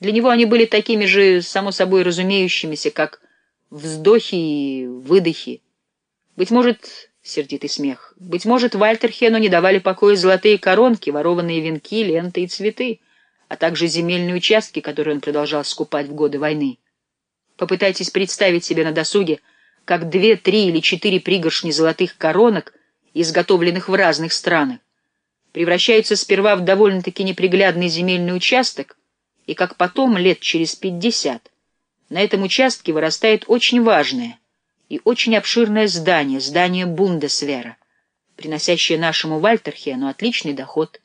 Для него они были такими же, само собой разумеющимися, как вздохи и выдохи. Быть может, сердитый смех, быть может, Вальтерхену не давали покоя золотые коронки, ворованные венки, ленты и цветы, а также земельные участки, которые он продолжал скупать в годы войны. Попытайтесь представить себе на досуге, как две, три или четыре пригоршни золотых коронок, изготовленных в разных странах, превращаются сперва в довольно-таки неприглядный земельный участок, и как потом, лет через пятьдесят, на этом участке вырастает очень важное и очень обширное здание, здание Бундесвера, приносящее нашему Вальтерхену отличный доход,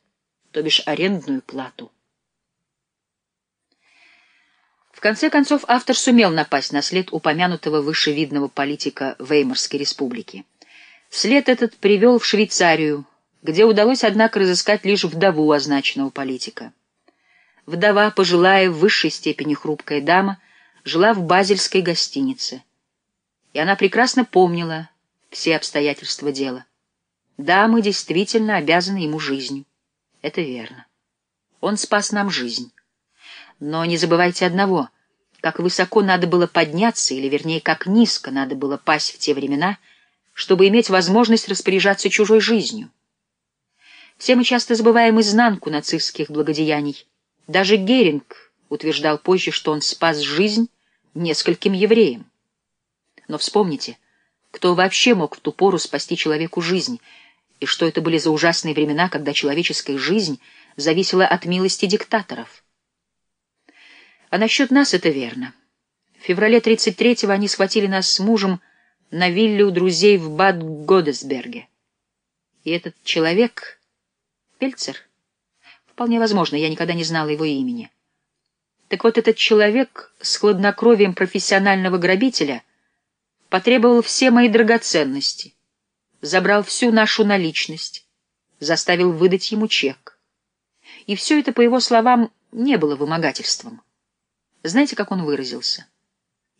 то бишь арендную плату. В конце концов, автор сумел напасть на след упомянутого выше видного политика Веймарской республики. След этот привел в Швейцарию, где удалось, однако, разыскать лишь вдову означенного политика. Вдова, пожилая, в высшей степени хрупкая дама, жила в базельской гостинице. И она прекрасно помнила все обстоятельства дела. Да, мы действительно обязаны ему жизнью. Это верно. Он спас нам жизнь. Но не забывайте одного. Как высоко надо было подняться, или, вернее, как низко надо было пасть в те времена, чтобы иметь возможность распоряжаться чужой жизнью. Все мы часто забываем изнанку нацистских благодеяний. Даже Геринг утверждал позже, что он спас жизнь нескольким евреям. Но вспомните, кто вообще мог в ту пору спасти человеку жизнь, и что это были за ужасные времена, когда человеческая жизнь зависела от милости диктаторов. А насчет нас это верно. В феврале 33-го они схватили нас с мужем на вилле у друзей в Бад-Годесберге. И этот человек, Пельцер, вполне возможно, я никогда не знала его имени. Так вот, этот человек с хладнокровием профессионального грабителя потребовал все мои драгоценности, забрал всю нашу наличность, заставил выдать ему чек. И все это, по его словам, не было вымогательством. Знаете, как он выразился?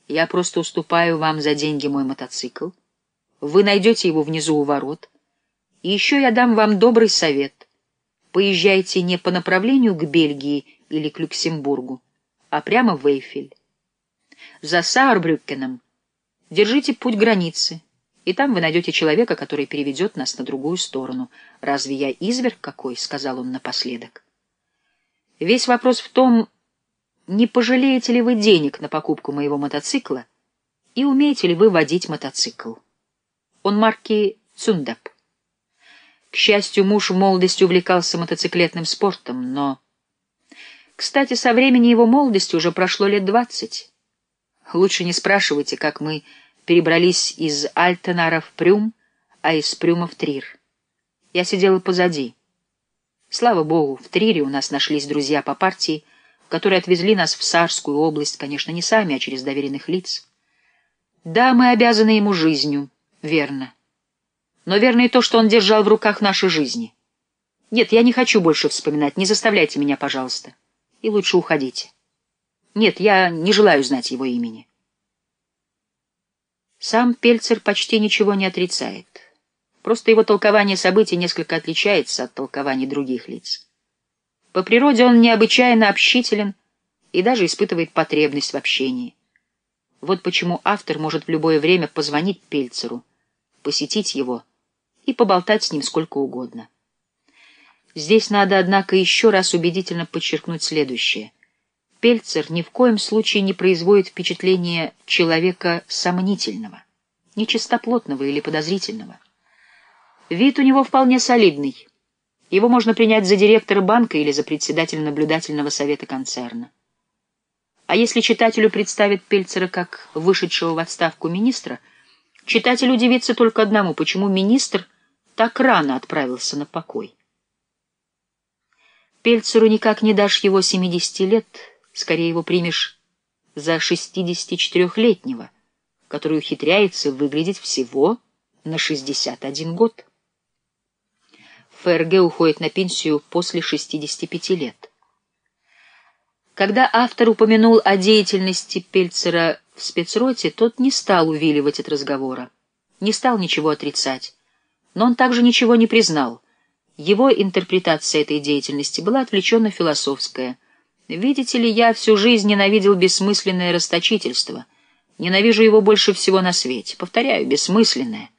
Я просто уступаю вам за деньги мой мотоцикл. Вы найдете его внизу у ворот. И еще я дам вам добрый совет. Поезжайте не по направлению к Бельгии или к Люксембургу, а прямо в Эйфель. За Саарбрюккеном держите путь границы, и там вы найдете человека, который переведет нас на другую сторону. Разве я изверг какой? — сказал он напоследок. Весь вопрос в том, не пожалеете ли вы денег на покупку моего мотоцикла и умеете ли вы водить мотоцикл. Он марки Цундап. К счастью, муж в молодости увлекался мотоциклетным спортом, но... Кстати, со времени его молодости уже прошло лет двадцать. Лучше не спрашивайте, как мы перебрались из Альтенара в Прюм, а из Прюма в Трир. Я сидела позади. Слава богу, в Трире у нас нашлись друзья по партии, которые отвезли нас в Сарскую область, конечно, не сами, а через доверенных лиц. Да, мы обязаны ему жизнью, верно. Но верно и то, что он держал в руках наши жизни. Нет, я не хочу больше вспоминать, не заставляйте меня, пожалуйста. И лучше уходите. Нет, я не желаю знать его имени. Сам Пельцер почти ничего не отрицает. Просто его толкование событий несколько отличается от толкований других лиц. По природе он необычайно общителен и даже испытывает потребность в общении. Вот почему автор может в любое время позвонить Пельцеру, посетить его и поболтать с ним сколько угодно. Здесь надо, однако, еще раз убедительно подчеркнуть следующее. Пельцер ни в коем случае не производит впечатление человека сомнительного, нечистоплотного или подозрительного. Вид у него вполне солидный, его можно принять за директора банка или за председателя наблюдательного совета концерна. А если читателю представит Пельцера как вышедшего в отставку министра, читатель удивится только одному, почему министр так рано отправился на покой. Пельцеру никак не дашь его 70 лет, скорее его примешь за 64-летнего, который ухитряется выглядеть всего на 61 год. ФРГ уходит на пенсию после 65 лет. Когда автор упомянул о деятельности Пельцера в спецроте, тот не стал увиливать от разговора, не стал ничего отрицать, но он также ничего не признал. Его интерпретация этой деятельности была отвлеченно философская, Видите ли, я всю жизнь ненавидел бессмысленное расточительство. Ненавижу его больше всего на свете. Повторяю, бессмысленное.